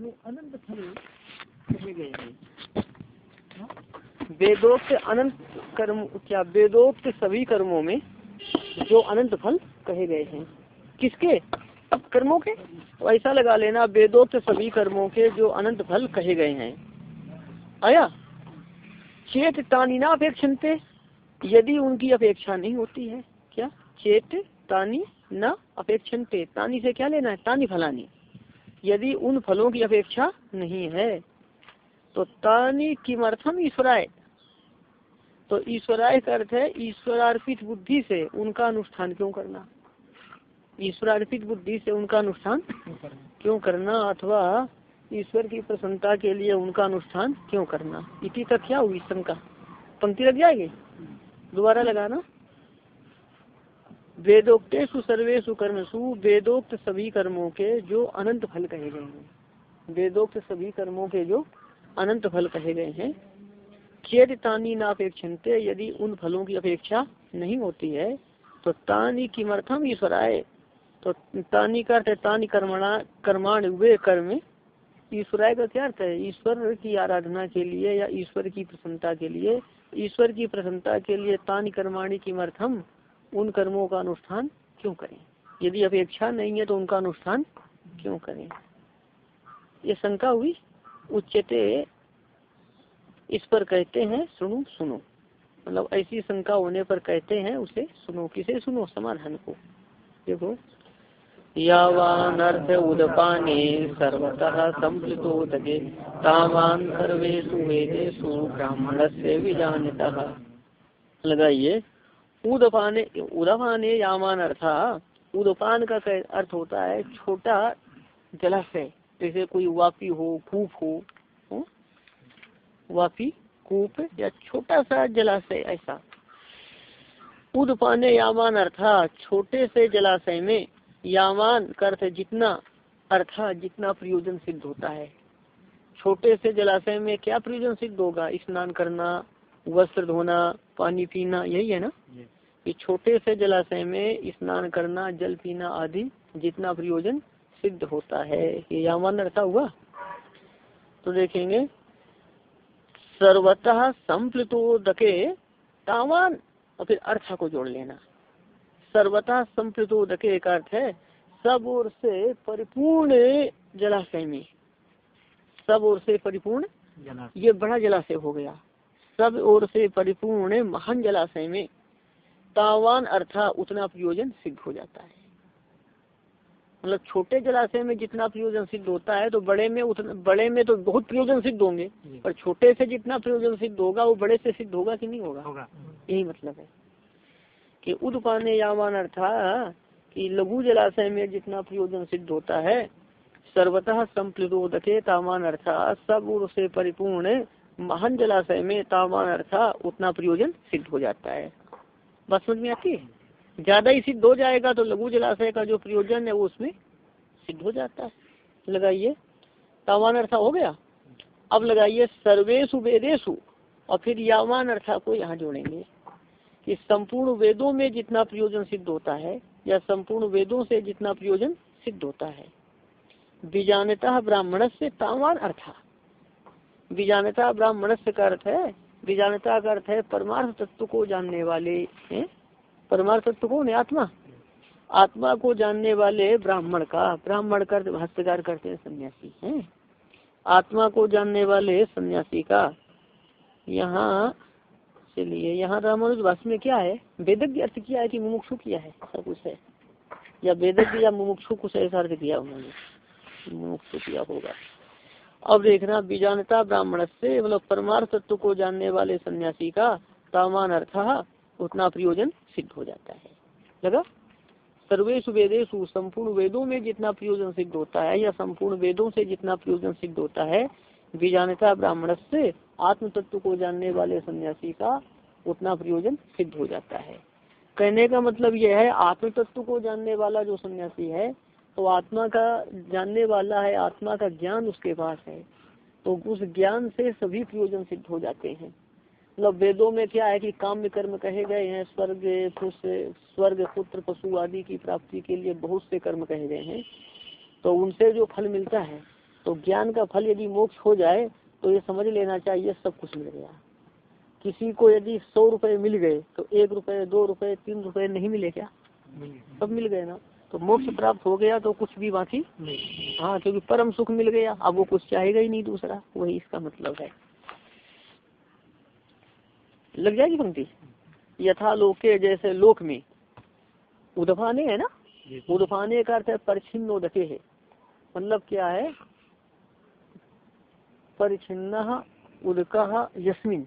जो अनंत फल कहे गए हैं। हाँ? वेदोक्त अनंत कर्म, क्या वेदोक्त सभी कर्मों में जो अनंत फल कहे गए हैं? किसके? कर्मों के? ऐसा लगा लेना, वेदोक्त सभी कर्मों के जो अनंत फल कहे गए हैं। आया? चेत तानी ना अपेक्षनते। यदि उनकी अपेक्षा नहीं होती है, क्या? चेत तानी न अपेक्षनते। तानी से क्या लेना है? तानी फलानी। यदि उन फलों की अपेक्षा नहीं है तो तानी किमर्थम ईश्वराय? तो ईश्वराय का अर्थ है ईश्वरार्पित बुद्धि से उनका अनुष्ठान क्यों करना? ईश्वरार्पित बुद्धि से उनका अनुष्ठान क्यों करना अथवा ईश्वर की प्रसन्नता के लिए उनका अनुष्ठान क्यों करना? इसी तक क्या हुई शंका। पंक्ति लग जाएगी? दोबारा लगाना। वेदोक्तेषु सर्वेशु कर्मसु वेदोक्त सभी कर्मों के जो अनंत फल कहे गए हैं। वेदोक्त सभी कर्मों के जो अनंत फल कहे गए हैं खेद तानी नापेक्षते यदि उन फलों की अपेक्षा नहीं होती है तो तानी किमर्थम ईश्वराय? तो तानी का अर्थ तानी कर्मणा, कर्माण वे कर्म। ईश्वराय का क्या अर्थ है? ईश्वर की आराधना के लिए या ईश्वर की प्रसन्नता के लिए? ईश्वर की प्रसन्नता के लिए तानी कर्माणी किमर्थम उन कर्मों का अनुष्ठान क्यों करें? यदि अपेक्षा नहीं है तो उनका अनुष्ठान क्यों करें? ये शंका हुई। उच्चते इस पर कहते हैं, सुनो सुनो। मतलब ऐसी शंका होने पर कहते हैं, उसे सुनो, किसे सुनो? समाधान को। देखो। यावानर्थ उदपाने सर्वतः संप्लुतोदके तावान सर्वेषु वेदेषु ब्राह्मण से विजानतः। लगाइए। उदपाने उदपाने यामान अर्था उदपान का अर्थ होता है छोटा जलाशय जैसे कोई वापी हो कूप हो, हो वापी कूप या छोटा सा जलाशय ऐसा। उदपाने यामान अर्था छोटे से जलाशय में यामान का अर्थ जितना अर्था जितना प्रयोजन सिद्ध होता है। छोटे से जलाशय में क्या प्रयोजन सिद्ध होगा? स्नान करना वस्त्र धोना पानी पीना यही है ना? कि छोटे से जलाशय में स्नान करना जल पीना आदि जितना प्रयोजन सिद्ध होता है। ये यामान अर्था हुआ। तो देखेंगे। सर्वतः संप्लुतोदके तावान। और फिर अर्था को जोड़ लेना। सर्वतः संप्लुतोदके का अर्थ है। सब ओर से परिपूर्ण जलाशय में। सब ओर से परिपूर्ण ये बड़ा जलाशय हो गया। सब ओर से परिपूर्ण महान जलाशय में तावान अर्था उतना प्रयोजन सिद्ध हो जाता है। मतलब छोटे जलाशय में जितना प्रयोजन सिद्ध होता है तो बड़े में उतना बड़े में तो बहुत प्रयोजन सिद्ध होंगे पर छोटे से जितना प्रयोजन सिद्ध होगा वो बड़े से सिद्ध होगा कि नहीं होगा? होगा। यही मतलब है कि उदपाने यावान अर्था कि लघु जलाशय में जितना प्रयोजन सिद्ध होता है सर्वतः संप्लोदके तामान अर्था सबसे परिपूर्ण महान जलाशय में तामान अर्था उतना प्रयोजन सिद्ध हो जाता है। बात समझ में आती है? ज़्यादा ही सिद्ध हो जाएगा तो लघु जलाशय का जो प्रयोजन है, वो उसमें सिद्ध हो जाता है। लगाइए। तावान अर्था हो गया? अब लगाइए सर्वेशु वेदेशु और फिर यावान अर्था को यहाँ जोड़ेंगे। कि संपूर्ण वेदों में जितना प्रयोजन सिद्ध होता है, या संपूर्ण वेदों से जितना प्रयोजन सिद्ध होता है। बीजानता ब्राह्मण से तावान अर्था बीजानता ब्राह्मण से का अर्थ है बीजानता का अर्थ है परमार्थ तत्व को जानने वाले परमार्थ तत्व कौन है? आत्मा। आत्मा को जानने वाले ब्राह्मण का, ब्राह्मण कर भाष्यकार करते हैं सन्यासी, है? आत्मा को जानने वाले सन्यासी का, यहाँ, चलिए, यहाँ रामानुज भाष्य में क्या है? वेदज्ञ अर्थ किया है कि मुमुक्षु किया है ऐसा कुछ है। या वेदज्ञ या मुमुक्षु कुछ ऐसा अर्थ किया उन्होंने मुमुक्षु किया होगा। अब देखना, बीजानता ब्राह्मण से मतलब परमार्थ तत्व को जानने वाले सन्यासी का तामान अर्थ उतना प्रयोजन सिद्ध हो जाता है। लगा? सर्वेश वेदेशु संपूर्ण वेदों में जितना प्रयोजन सिद्ध होता है या संपूर्ण वेदों से जितना प्रयोजन सिद्ध होता है, बीजानता ब्राह्मण से आत्म तत्व को जानने वाले सन्यासी का उतना प्रयोजन सिद्ध हो जाता है। कहने का मतलब यह है आत्म तत्व को जानने वाला जो सन्यासी है तो आत्मा का जानने वाला है आत्मा का ज्ञान उसके पास है। तो उस ज्ञान से सभी प्रयोजन सिद्ध हो जाते हैं। मतलब वेदों में क्या है कि काम कर्म कहे गए हैं स्वर्ग स्वर्ग पुत्र पशु आदि की प्राप्ति के लिए बहुत से कर्म कहे गए हैं। तो उनसे जो फल मिलता है तो ज्ञान का फल यदि मोक्ष हो जाए तो ये समझ लेना चाहिए सब कुछ मिल गया। किसी को यदि सौ रुपए मिल गए तो एक रुपए दो रुपए तीन रुपए नहीं मिले क्या? सब मिल गए ना? तो मोक्ष प्राप्त हो गया तो कुछ भी बाकी नहीं। हाँ क्योंकि परम सुख मिल गया, अब वो कुछ चाहेगा ही नहीं दूसरा। वही इसका मतलब है। लग जाएगी पंक्ति? यथा लोके जैसे लोक में। उदफाने है ना? उदफाने का अर्थ है परिचिन्न उदके है। मतलब क्या है? परिचिन्न उदका यस्मिन।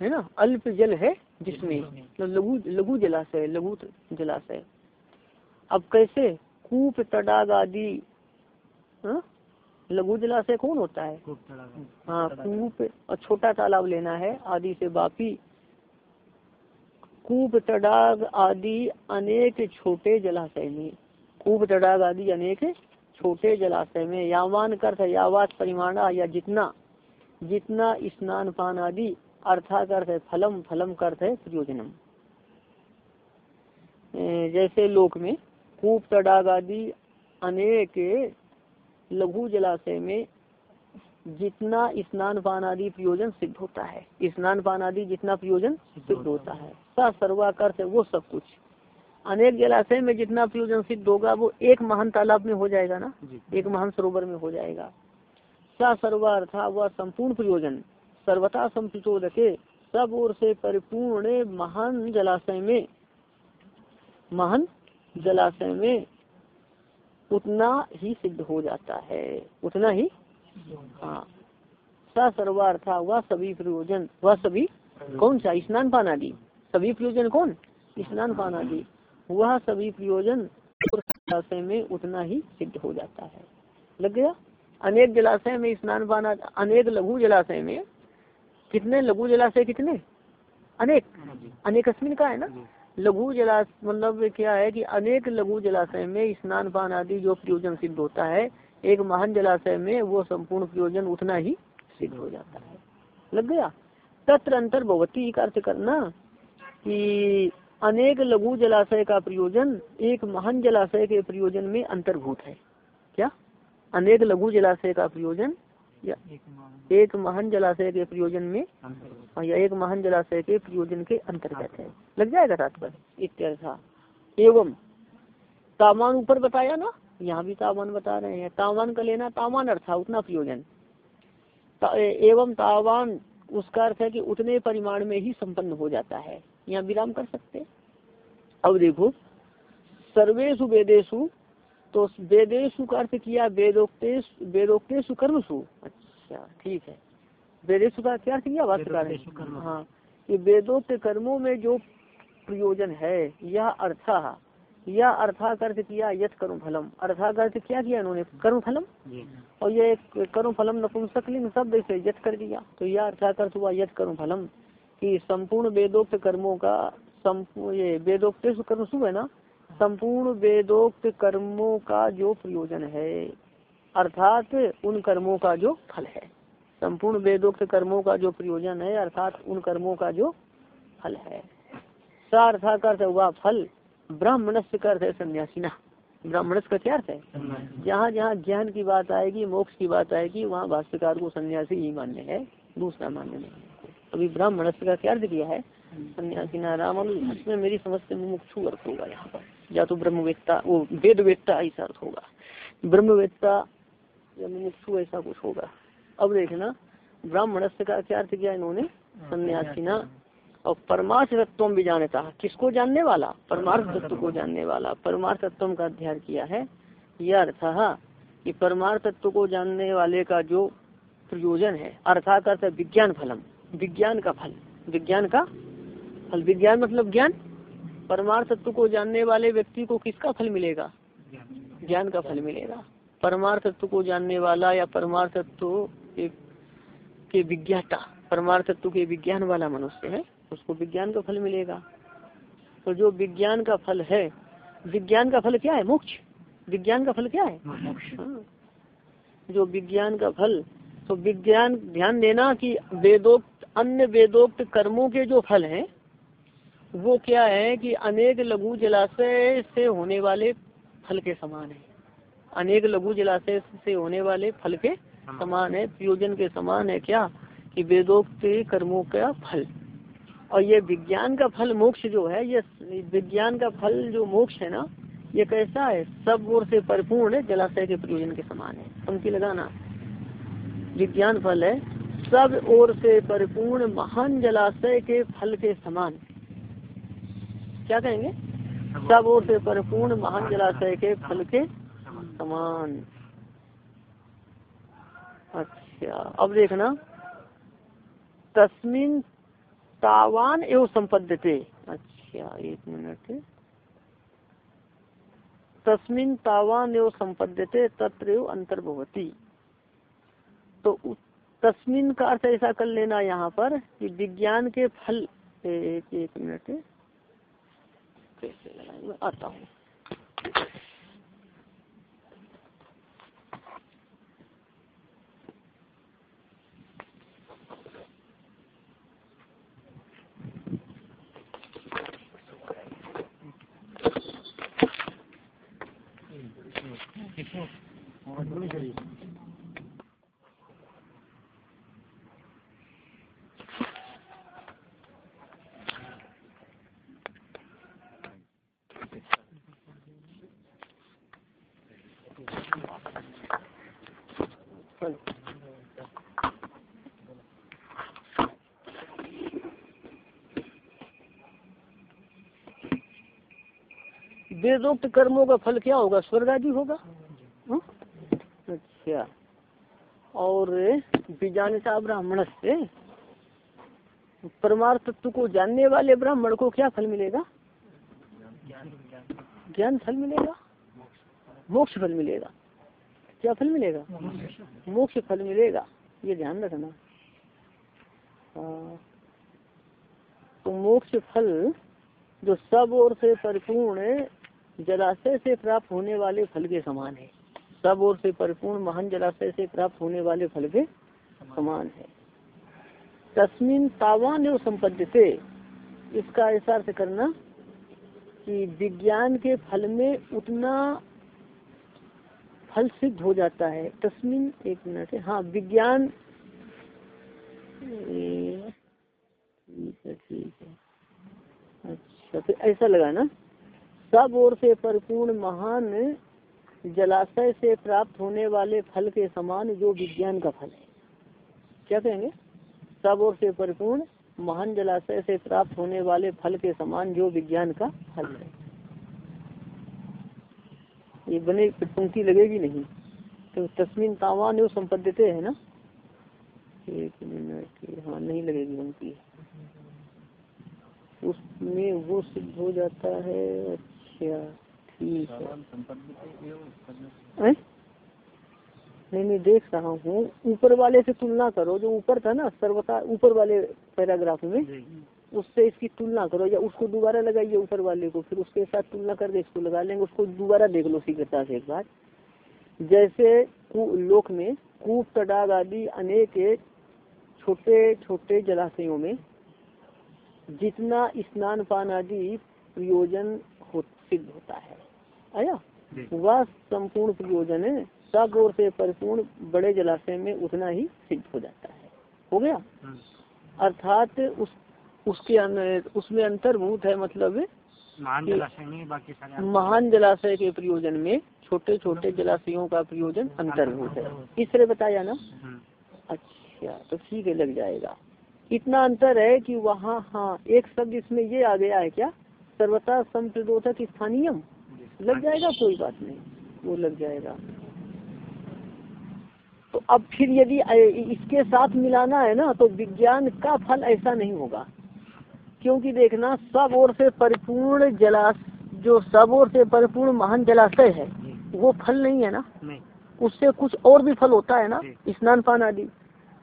है ना? अल्प जल है जिसमें। मतलब लघु लघु जलाशय लघु जलाशय। अब कैसे? कूप तडाग आदि हाँ? लघु जलाशय कौन होता है। हाँ कूप और छोटा तालाब लेना है आदि से बापी कूप तडाग आदि अनेक छोटे जलाशय में। कूप तडाग आदि अनेक छोटे जलाशय में। यावान कर्थ यावात परिमाणा या जितना जितना स्नान पान आदि अर्थात अर्थ है फलम फलम कर्थ है प्रयोजनम जैसे लोक में कूप तडाग आदि अनेक लघु जलाशय में जितना स्नान पान आदि प्रयोजन सिद्ध होता है। स्नान पान आदि जितना प्रयोजन सिद्ध होता है। सा सर्वाकर से वो सब कुछ। अनेक जलाशय में जितना प्रयोजन सिद्ध होगा वो एक महान तालाब में हो जाएगा ना? एक महान सरोवर में हो जाएगा। सा सर्वार्थ वह संपूर्ण प्रयोजन। सर्वथा संप्रचोदके। सब ओर से परिपूर्ण महान जलाशय में। महान जलाशय में उतना ही सिद्ध हो जाता है। उतना ही? हाँ। स सर्वार्थ वह सभी प्रयोजन वह सभी कौन सा? स्नान पान आदि सभी प्रयोजन कौन? स्नान पान आदि वह सभी प्रयोजन जलाशय में उतना ही सिद्ध हो जाता है। लग गया? अनेक जलाशय में स्नान पान अनेक लघु जलाशय में। कितने लघु जलाशय कितने? अनेक। अनेक का है ना? लघु जलाश मतलब क्या है कि अनेक लघु जलाशय में स्नान पान आदि जो प्रयोजन सिद्ध होता है, एक महान जलाशय में वो संपूर्ण प्रयोजन उतना ही सिद्ध हो जाता है। लग गया? तत्र अंतर भगवती का अर्थ करना कि अनेक लघु जलाशय का प्रयोजन एक महान जलाशय के प्रयोजन में अंतर्भूत है। क्या? अनेक लघु जलाशय का प्रयोजन या एक महान जलाशय। के प्रयोजन में या एक महान जलाशय के प्रयोजन के अंतर्गत है। लग जाएगा तात्पर्य इत्यर्था एवं तापमान ऊपर बताया ना? यहाँ भी तावान बता रहे हैं। तावान का लेना तावान अर्थ उतना प्रयोजन। एवं तावान उसका अर्थ है कि उतने परिमाण में ही संपन्न हो जाता है। यहाँ विराम कर सकते अब देखो सर्वेशु वेदेशु तो वेदेशु का अर्थ किया वेदोक्तेश वेदोक्तेशु कर्मसु। अच्छा ठीक है। वेदेशु का क्या अर्थ किया वास्तुकार हाँ? ये वेदोक्त कर्मों में जो प्रयोजन है यह अर्थ या अर्थाकर्थ किया यथ कर्म फलम अर्था अर्थाकर्थ क्या किया इन्होंने? कर्म फलम और ये कर्म फलम नपुंसकलिंग शब्द से यथ कर दिया। तो यह अर्था अर्थाकर्थ हुआ यथ कर्म फलम कि संपूर्ण वेदोक्त कर्मों का ये वेदोक्त कर्म शुभ है ना संपूर्ण वेदोक्त कर्मों का जो प्रयोजन है अर्थात उन कर्मों का जो फल है। संपूर्ण वेदोक्त कर्मों का जो प्रयोजन है अर्थात उन कर्मों का जो फल है। सार्थाकर्थ हुआ फल ब्राह्मणस्थ अर्थ है सन्यासीना ब्राह्मणस का क्या अर्थ है? जहाँ जहाँ ज्ञान की बात आएगी मोक्ष की बात आएगी वहाँ भाष्यकार को सन्यासी ही मान्य है दूसरा मान्य नहीं अभी ब्राह्मणस्थ का क्या अर्थ किया है? सन्यासी नाराम इसमें मेरी समझ से मुमुक्षु अर्थ होगा यहाँ पर। या तो ब्रह्मवेत्ता, वो वेद वेत्ता ऐसा अर्थ होगा। ब्रह्मवेत्ता या मुमुक्षु ऐसा कुछ होगा। अब देखना ब्राह्मणस्थ का क्या अर्थ किया इन्होंने? सन्यासीना। और परमार्थ तत्व भी जानता किसको जानने वाला? परमार्थ तत्व को जानने वाला। परमार्थ तत्व का अध्ययन किया है। यह अर्थ है कि परमार्थ तत्व को जानने वाले का जो प्रयोजन है, अर्थात अर्थ विज्ञान फलम। विज्ञान का फल। विज्ञान का फल विज्ञान मतलब ज्ञान? परमार्थ तत्व को जानने वाले व्यक्ति को किसका फल मिलेगा? ज्ञान का फल मिलेगा। परमार्थ तत्व को जानने वाला या परमार्थ तत्व के विज्ञाता परमार्थ तत्व के विज्ञान वाला मनुष्य है उसको विज्ञान का फल मिलेगा। तो जो विज्ञान का फल है विज्ञान का फल क्या है? मोक्ष। विज्ञान का फल क्या है? हाँ। जो विज्ञान का फल तो विज्ञान ध्यान देना कि वेदोक्त अन्य वेदोक्त कर्मों के जो फल हैं वो क्या है कि अनेक लघु जलाशय से होने वाले फल के समान है। अनेक लघु जलाशय से होने वाले फल के समान है, प्रयोजन के समान है क्या? कि वेदोक्त कर्मों का फल। और ये विज्ञान का फल मोक्ष जो है, ये विज्ञान का फल जो मोक्ष है ना, ये कैसा है? सब ओर से परिपूर्ण है, जलाशय के प्रयोजन के समान है। पंक्ति लगाना। विज्ञान फल है, सब ओर से परिपूर्ण, महान जलाशय के फल के समान। क्या कहेंगे? सब ओर से परिपूर्ण महान जलाशय के फल के समान। अच्छा अब देखना। तस्मिन तावान एवं संपद्यते। अच्छा एक मिनट। तस्मिन तावान एवं संपद्यते तत्र अंतर्भवती तो तस्मिन का अर्थ ऐसा कर लेना यहाँ पर कि विज्ञान के फल एक एक मिनट। कैसे लगाएँगे आता हूँ वेदोक्त कर्मों का फल क्या होगा? स्वर्ग आदि होगा? हाँ? अच्छा। और बीजानता ब्राह्मण से परमार्थ तत्व को जानने वाले ब्राह्मण को क्या फल मिलेगा? ज्ञान फल मिलेगा? मोक्ष फल मिलेगा। क्या फल मिलेगा? मोक्ष फल मिलेगा। ये ध्यान रखना। तो मोक्ष फल जो सब ओर से परिपूर्ण जलाशय से प्राप्त होने वाले फल के समान है। सब ओर से परिपूर्ण महान जलाशय से प्राप्त होने वाले फल के समान है। तस्मिन तावान एवं संपत्ति से इसका ऐसा करना कि विज्ञान के फल में उतना फल सिद्ध हो जाता है। तस्मिन एक मिनट है। विज्ञान। ठीक है ठीक है। अच्छा फिर ऐसा लगा ना सब ओर से परिपूर्ण महान जलाशय से प्राप्त होने वाले फल के समान जो विज्ञान का फल है। क्या कहेंगे? सब ओर से परिपूर्ण महान जलाशय से प्राप्त होने वाले फल के समान जो विज्ञान का फल है। ये बने पंक्ति लगेगी नहीं। तो तस्मिन तावान संपद्यते है ना? एक मिनट हाँ नहीं लगेगी पंक्ति उसमें वो सिद्ध हो जाता है अच्छा ठीक है। नहीं नहीं देख रहा हूँ। ऊपर वाले से तुलना करो जो ऊपर था ना सर्वता ऊपर वाले पैराग्राफ में उससे इसकी तुलना करो या उसको दोबारा लगाइए ऊपर वाले को फिर उसके साथ तुलना करके इसको लगा लेंगे उसको दोबारा देख लो शीघ्रता से एक बार। जैसे लोक में कूप तडाग आदि अनेक छोटे छोटे जलाशयों में जितना स्नान पान आदि प्रयोजन सिद्ध होता है। आया? वह संपूर्ण प्रयोजन है सबसे परिपूर्ण बड़े जलाशय में उतना ही सिद्ध हो जाता है। हो गया? अर्थात उस उसके उसमें अंतर्भूत है मतलब महान जलाशय में बाकी सारे महान जलाशय के प्रयोजन में छोटे छोटे जलाशयों का प्रयोजन अंतर्भूत। है। इस तरह बताया ना? अच्छा तो ठीक है लग जाएगा। इतना अंतर है कि वहाँ हाँ एक शब्द इसमें ये आ गया है क्या? सर्वता संप्रदोषक स्थानीय लग जाएगा कोई बात नहीं। वो लग जाएगा। तो अब फिर यदि इसके साथ मिलाना है ना तो विज्ञान का फल ऐसा नहीं होगा। क्योंकि देखना सब ओर से परिपूर्ण जलाश जो सब ओर से परिपूर्ण महान जलाशय है वो फल नहीं है ना? उससे कुछ और भी फल होता है ना? स्नान पान आदि।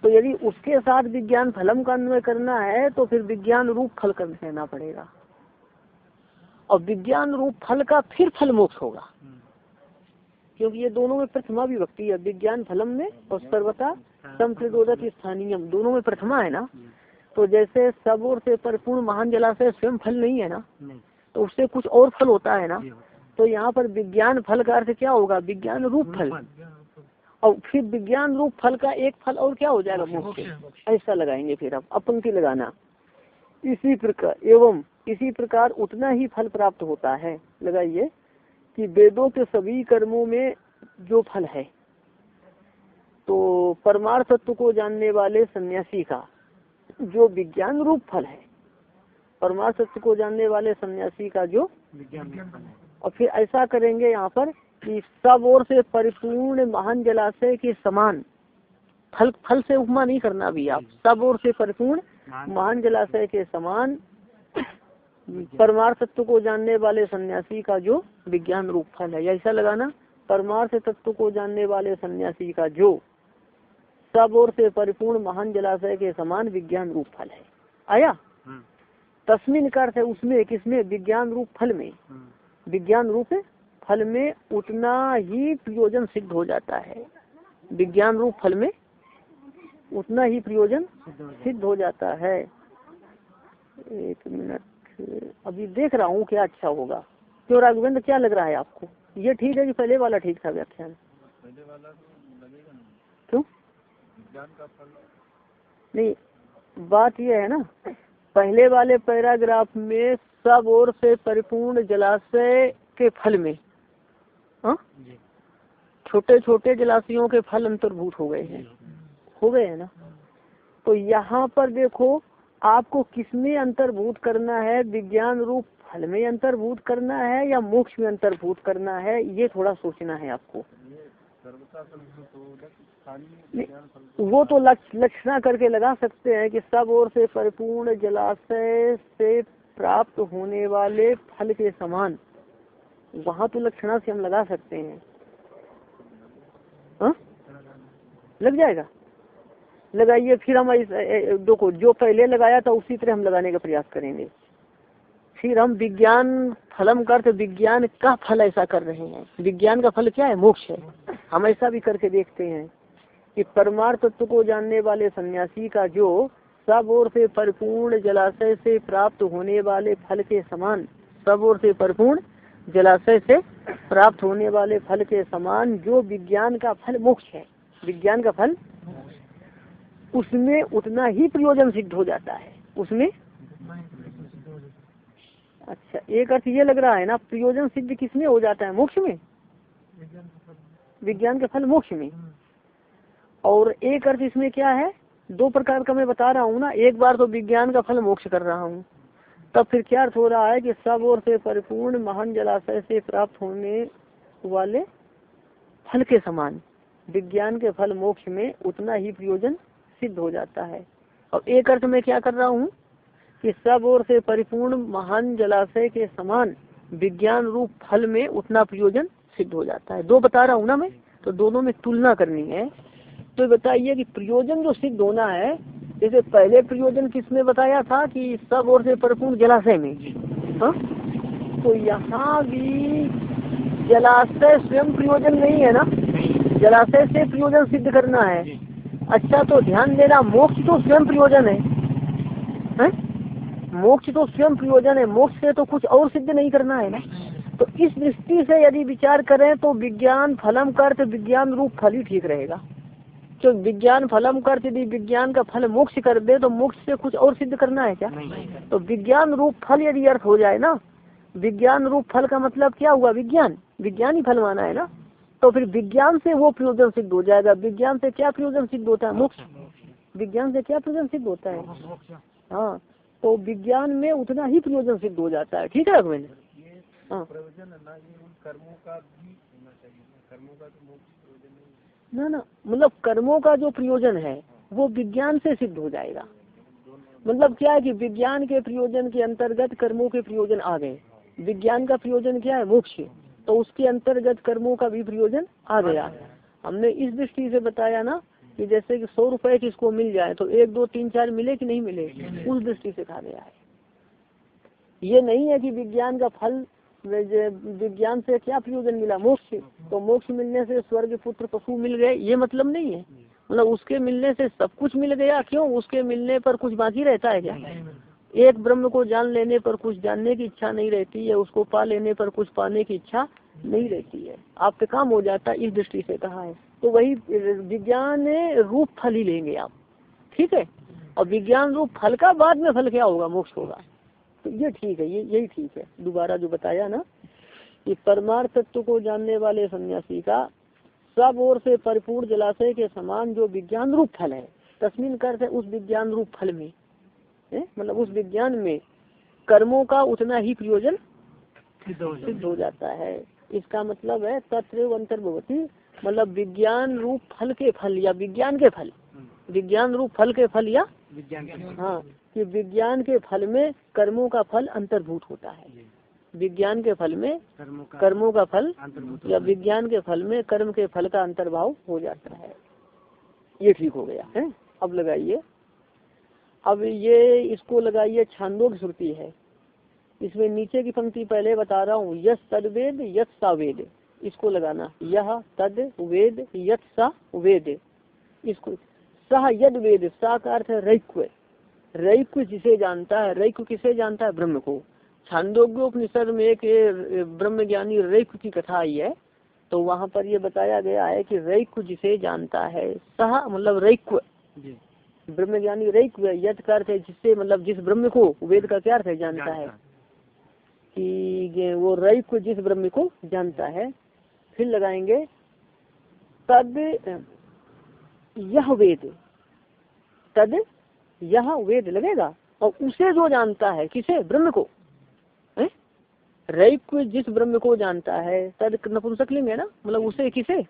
तो यदि उसके साथ विज्ञान फलम का अन्वय करना है तो फिर विज्ञान रूप फल कर कहना पड़ेगा। और विज्ञान रूप फल का फिर फल मोक्ष होगा। क्योंकि ये दोनों में प्रथमा विभक्ति है विज्ञान फलम में और सर्वता संप्रदोदक स्थानीय दोनों में प्रथमा है ना? तो जैसे सब ओर से परिपूर्ण महान जलाशय स्वयं फल नहीं है ना? तो उससे कुछ और फल होता है ना? तो यहाँ पर विज्ञान फल का अर्थ क्या होगा? विज्ञान रूप फल। और फिर विज्ञान रूप फल का एक फल और क्या हो जाएगा मोक्ष ऐसा लगाएँगे फिर आप अपंक्ति लगाना। इसी प्रकार एवं इसी प्रकार उतना ही फल प्राप्त होता है। लगाइए कि वेदों के सभी कर्मों में जो फल है। तो परमार्थ तत्व को जानने वाले सन्यासी का जो विज्ञान रूप फल है परमार्थ तत्व को जानने वाले सन्यासी का जो विज्ञान और फिर ऐसा करेंगे यहाँ पर कि सब ओर से परिपूर्ण महान जलाशय के समान फल फल से उपमा नहीं करना भी आप। सब ओर से परिपूर्ण महान जलाशय के समान परमार्थ तत्व को जानने वाले सन्यासी का जो विज्ञान रूप फल है ऐसा लगाना परमार्थ तत्व को जानने वाले सन्यासी का जो सब ओर से परिपूर्ण महान जलाशय के समान विज्ञान रूप फल है। आया? हम्म, तस्मिन का अर्थ है उसमें किसमें? विज्ञान रूप फल में। हम्म, विज्ञान रूप फल में उतना ही प्रयोजन सिद्ध हो जाता है। विज्ञान रूप फल में उतना ही प्रयोजन। सिद्ध हो जाता है। एक मिनट। अभी देख रहा हूँ क्या अच्छा होगा। क्यों राघवेंद्र क्या लग रहा है आपको? ये ठीक है कि पहले वाला ठीक था व्याख्यान? क्यों? नहीं बात यह है ना पहले वाले पैराग्राफ में सब ओर से परिपूर्ण जलाशय के फल में हाँ? छोटे छोटे जलाशयों के फल अंतर्भूत हो गए हैं। हो गए हैं ना? तो यहाँ पर देखो आपको किसमें अंतर्भूत करना है? विज्ञान रूप फल में अंतर्भूत करना है या मोक्ष में अंतर्भूत करना है? ये थोड़ा सोचना है आपको। वो तो लक्षणा करके लगा सकते हैं कि सब ओर से परिपूर्ण जलाशय से प्राप्त होने वाले फल के समान। वहाँ तो लक्षणा से हम लगा सकते हैं। हाँ? लग जाएगा? लगाइए, फिर हम इस देखो, जो पहले लगाया था उसी तरह हम लगाने का प्रयास करेंगे। फिर हम विज्ञान फलम करते, विज्ञान का फल ऐसा कर रहे हैं। विज्ञान का फल क्या है? मोक्ष है। हम ऐसा भी करके देखते हैं कि परमार्थ तत्व को जानने वाले सन्यासी का जो सब ओर से परिपूर्ण जलाशय से प्राप्त होने वाले फल के समान, सब ओर से परिपूर्ण जलाशय से प्राप्त होने वाले फल के समान, जो विज्ञान का फल मोक्ष है। विज्ञान का फल उसमें उतना ही प्रयोजन सिद्ध हो जाता है। उसमें? अच्छा एक अर्थ ये लग रहा है ना, प्रयोजन सिद्ध किसमें हो जाता है? मोक्ष में? विज्ञान का फल मोक्ष में। और एक अर्थ इसमें क्या है? दो प्रकार का मैं बता रहा हूँ ना, एक बार तो विज्ञान का फल मोक्ष कर रहा हूँ। तब फिर क्या अर्थ हो रहा है कि सब ओर से परिपूर्ण महान जलाशय से प्राप्त होने वाले फल के समान, विज्ञान के फल मोक्ष में उतना ही प्रयोजन सिद्ध हो जाता है। और एक अर्थ में क्या कर रहा हूँ कि सब ओर से परिपूर्ण महान जलाशय के समान विज्ञान रूप फल में उतना प्रयोजन सिद्ध हो जाता है। दो बता रहा हूँ ना मैं? तो दोनों में तुलना करनी है। तो बताइए कि प्रयोजन जो सिद्ध होना है जैसे पहले प्रयोजन किसमें बताया था कि सब ओर से परिपूर्ण जलाशय में? हाँ? तो यहाँ भी जलाशय स्वयं प्रयोजन नहीं है ना? जलाशय से प्रयोजन सिद्ध करना है। अच्छा तो ध्यान देना मोक्ष तो स्वयं प्रयोजन है। हैं? मोक्ष तो स्वयं प्रयोजन है मोक्ष से तो कुछ और सिद्ध नहीं करना है ना। तो इस दृष्टि से यदि विचार करें तो विज्ञान फलम का अर्थ विज्ञान रूप फल ही ठीक रहेगा। तो विज्ञान फलम का अर्थ यदि विज्ञान का फल मोक्ष कर दे तो मोक्ष से कुछ और सिद्ध करना है क्या? तो विज्ञान रूप फल यदि अर्थ हो जाए ना विज्ञान रूप फल का मतलब क्या हुआ? विज्ञान। विज्ञान ही फल माना है ना। तो फिर विज्ञान से वो प्रयोजन सिद्ध हो जाएगा। विज्ञान से क्या प्रयोजन सिद्ध होता है? मोक्ष। विज्ञान से क्या प्रयोजन सिद्ध होता है? हाँ तो विज्ञान में उतना ही प्रयोजन सिद्ध हो जाता है। ठीक है हाँ। ना ना मतलब कर्मों का जो प्रयोजन है वो विज्ञान से सिद्ध हो जाएगा। मतलब क्या है कि विज्ञान के प्रयोजन के अंतर्गत कर्मों के प्रयोजन आ गए। विज्ञान का प्रयोजन क्या है? मोक्ष। तो उसके अंतर्गत कर्मों का भी प्रयोजन आ गया। हमने इस दृष्टि से बताया ना कि जैसे कि सौ रुपए किसको मिल जाए तो एक दो तीन चार मिले कि नहीं मिले उस दृष्टि से कहा गया है। ये नहीं है कि विज्ञान का फल विज्ञान से क्या प्रयोजन मिला? मोक्ष। तो मोक्ष मिलने से स्वर्ग पुत्र पशु मिल गए ये मतलब नहीं है। मतलब उसके मिलने से सब कुछ मिल गया क्यों? उसके मिलने पर कुछ बाकी रहता है क्या? एक ब्रह्म को जान लेने पर कुछ जानने की इच्छा नहीं रहती है, उसको पा लेने पर कुछ पाने की इच्छा नहीं रहती है। आपके काम हो जाता है इस दृष्टि से कहा है। तो वही विज्ञान रूप फल ही लेंगे आप। ठीक है? और विज्ञान रूप फल का बाद में फल क्या होगा? मोक्ष होगा। तो ये ठीक है, ये, यही ठीक है। दोबारा जो बताया ना, कि परमार्थ तत्व को जानने वाले सन्यासी का सब ओर से परिपूर्ण जलाशय के समान जो विज्ञान रूप फल है, तस्मिन कर है उस विज्ञान रूप फल में मतलब उस विज्ञान में कर्मों का उतना ही प्रयोजन सिद्ध हो जाता है इसका मतलब है तत्व अंतर्भवती मतलब विज्ञान रूप फल के फल या विज्ञान के फल। हम्म। विज्ञान रूप फल के फल या विज्ञान हाँ कि विज्ञान के फल में कर्मों का फल अंतर्भूत होता है। विज्ञान के फल में कर्मों का फल या विज्ञान के फल में कर्म के फल का अंतर्भाव हो जाता है। ये ठीक हो गया है? अब लगाइए। अब ये इसको लगाइए छांदोग श्रुति है। इसमें नीचे की पंक्ति पहले बता रहा हूँ यश तदवेद यथ सा वेद। इसको लगाना, यह तद वेद यथ सा वेद। इसको, सह यद वेद, सा का अर्थ है रैक्व। जिसे जानता है, रैक्व किसे जानता है? ब्रह्म को। छांदोग्योपनिषद में एक ब्रह्म ज्ञानी रैक्व की कथा आई है तो वहाँ पर ये बताया गया है कि रैक्व जिसे जानता है, सह मतलब रैक्व। ब्रह्म ज्ञानी रैक्व यद का अर्थ है जिससे मतलब जिस ब्रह्म को वेद का क्या अर्थ है। जानता है कि वो रई को जिस ब्रह्म को जानता है फिर लगाएँगे तद यह वेद तद यह वेद लगेगा और उसे जो जानता है किसे? ब्रह्म को। रई को जिस ब्रह्म को जानता है तद नपुंसक लिंग है ना? मतलब उसे किसे?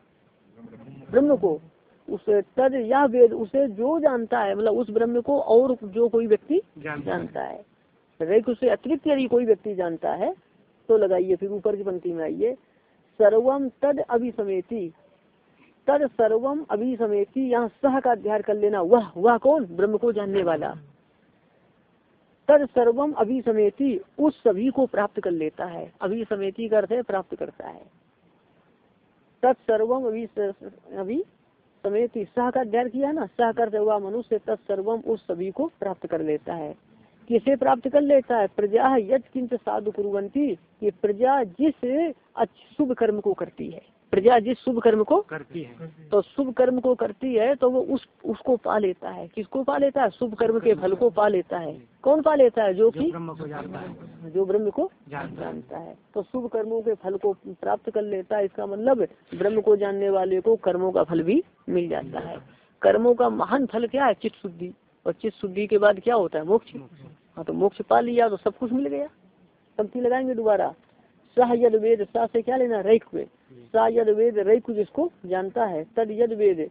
ब्रह्म को। उसे तद यह वेद उसे जो जानता है मतलब उस ब्रह्म को और जो कोई व्यक्ति जानता है। रेख से अतिरिक्त यदि कोई व्यक्ति जानता है तो लगाइए फिर ऊपर की पंक्ति में आइए। सर्वम तद अभिसमेति। तद सर्वम अभिसमेति यहाँ सह का अध्ययन कर लेना। वह वह कौन? ब्रह्म को जानने वाला। तद सर्वम अभिसमेति उस सभी को प्राप्त कर लेता है। अभिसमेति का अर्थ है प्राप्त करता है। तत्सर्वम अभी समेति सह का अध्ययन किया ना, सह करते हुआ मनुष्य तत्सर्वम उस सभी को प्राप्त कर लेता है। किसे प्राप्त कर लेता है? प्रजा यज किंच साधु कुरंती ये प्रजा जिस शुभ कर्म को करती है। प्रजा जिस शुभ कर्म को करती है। तो शुभ कर्म को करती है तो वो उस उसको पा लेता है। किसको पा लेता है? शुभ कर्म के फल को पा लेता है। कौन पा लेता है? जो कि जो ब्रह्म को जानता है। तो शुभ कर्मों के फल को प्राप्त कर लेता है। इसका मतलब ब्रह्म को जानने वाले को कर्मों का फल भी मिल जाता है। कर्मों का महान फल क्या है? चित्त शुद्धि। और चित्त शुद्धि के बाद क्या होता है? मोक्ष। हाँ तो मोक्ष पा लिया तो सब कुछ मिल गया। पंक्ति लगाएँगे दोबारा। सह यद वेद सा से क्या लेना रैक वेद सा यद वेद रैक जिसको जानता है तद यद वेद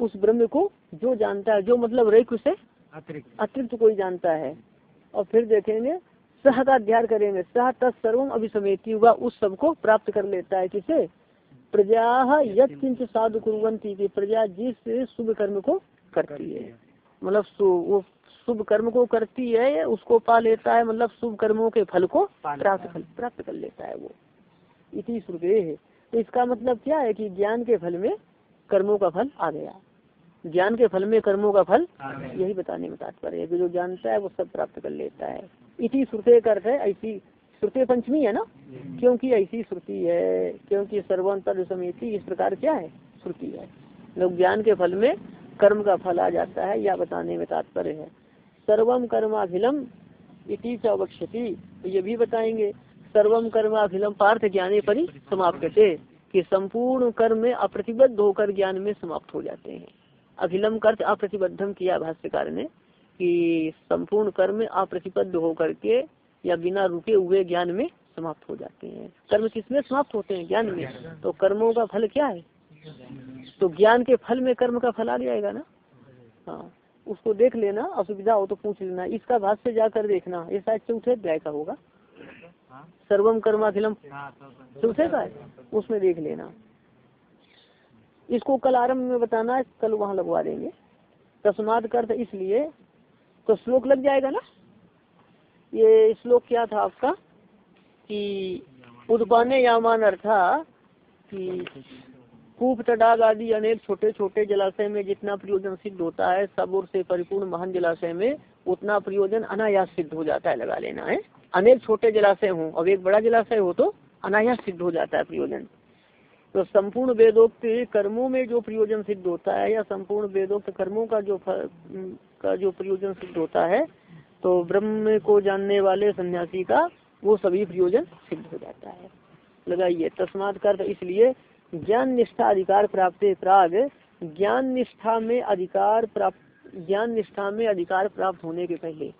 उस ब्रह्म को जो जानता है जो मतलब रैक से अतिरिक्त। कोई जानता है। और फिर देखेंगे सह का अध्ययन करेंगे। सह तत्सर्वम अभिसमेती हुआ उस सबको प्राप्त कर लेता है किसे? प्रजा यद किंच साधु कुरंती की प्रजा जिस शुभ कर्म को करती है। मतलब वो शुभ कर्म को करती है उसको पा लेता है मतलब शुभ कर्मों के फल को प्राप्त प्राप्त कर लेता है वो। इसी श्रुते है। तो इसका मतलब क्या है कि ज्ञान के फल में कर्मों का फल आ गया। ज्ञान के फल में कर्मों का फल यही बताने में तात्पर्य है कि जो जानता है वो सब प्राप्त कर लेता है। इसी श्रुते का अर्थ है ऐसी श्रुति पंचमी है ना? क्योंकि ऐसी श्रुति है क्योंकि सर्वंतर समिति इस प्रकार क्या है? श्रुति है। लोग ज्ञान के फल में कर्म का फल आ जाता है या बताने में तात्पर्य है। सर्वम कर्माभिलम इति चवक्षति तो ये भी बताएँगे सर्वम कर्माभिलम पार्थ ज्ञाने पर ही समाप्त कि संपूर्ण कर्म में अप्रतिबद्ध होकर ज्ञान में समाप्त हो जाते हैं। अभिलम कर्त अप्रतिबद्धम किया भाष्यकार ने, कि संपूर्ण कर्म अप्रतिबद्ध होकर के या बिना रुके हुए ज्ञान में समाप्त हो जाते हैं। कर्म किसमें समाप्त होते हैं? ज्ञान में। तो कर्मों का फल क्या है? तो ज्ञान के फल में कर्म का फल आ जाएगा ना? हाँ। उसको देख लेना असुविधा हो तो पूछ लेना। इसका भाष्य जाकर देखना। ये शायद चौथे अध्याय का होगा। सर्वम कर्माखिलम चौथे का है? उसमें देख लेना। इसको कल आरंभ में बताना है कल वहाँ लगवा देंगे। तस्माद कर्त इसलिए तो श्लोक लग जाएगा ना? ये श्लोक क्या था आपका? कि उदपाने यामान अर्था कि कूप तडाग आदि अनेक छोटे छोटे जलाशय में जितना प्रयोजन सिद्ध होता है, सब और से परिपूर्ण महान जलाशय में उतना प्रयोजन अनायास सिद्ध हो जाता है, लगा लेना है। अनेक छोटे जलाशय हो, अब एक बड़ा जलाशय हो तो अनायास सिद्ध हो जाता है प्रयोजन। तो संपूर्ण वेदोक्त कर्मों में जो प्रयोजन सिद्ध होता है या संपूर्ण वेदोक्त कर्मों का जो का जो प्रयोजन सिद्ध होता है तो ब्रह्म को जानने वाले सन्यासी का वो सभी प्रयोजन सिद्ध हो जाता है। लगाइए, तस्मात कर इसलिए ज्ञान निष्ठा अधिकार प्राप्त प्राग। ज्ञान निष्ठा में अधिकार प्राप्त ज्ञान निष्ठा में अधिकार प्राप्त होने के पहले।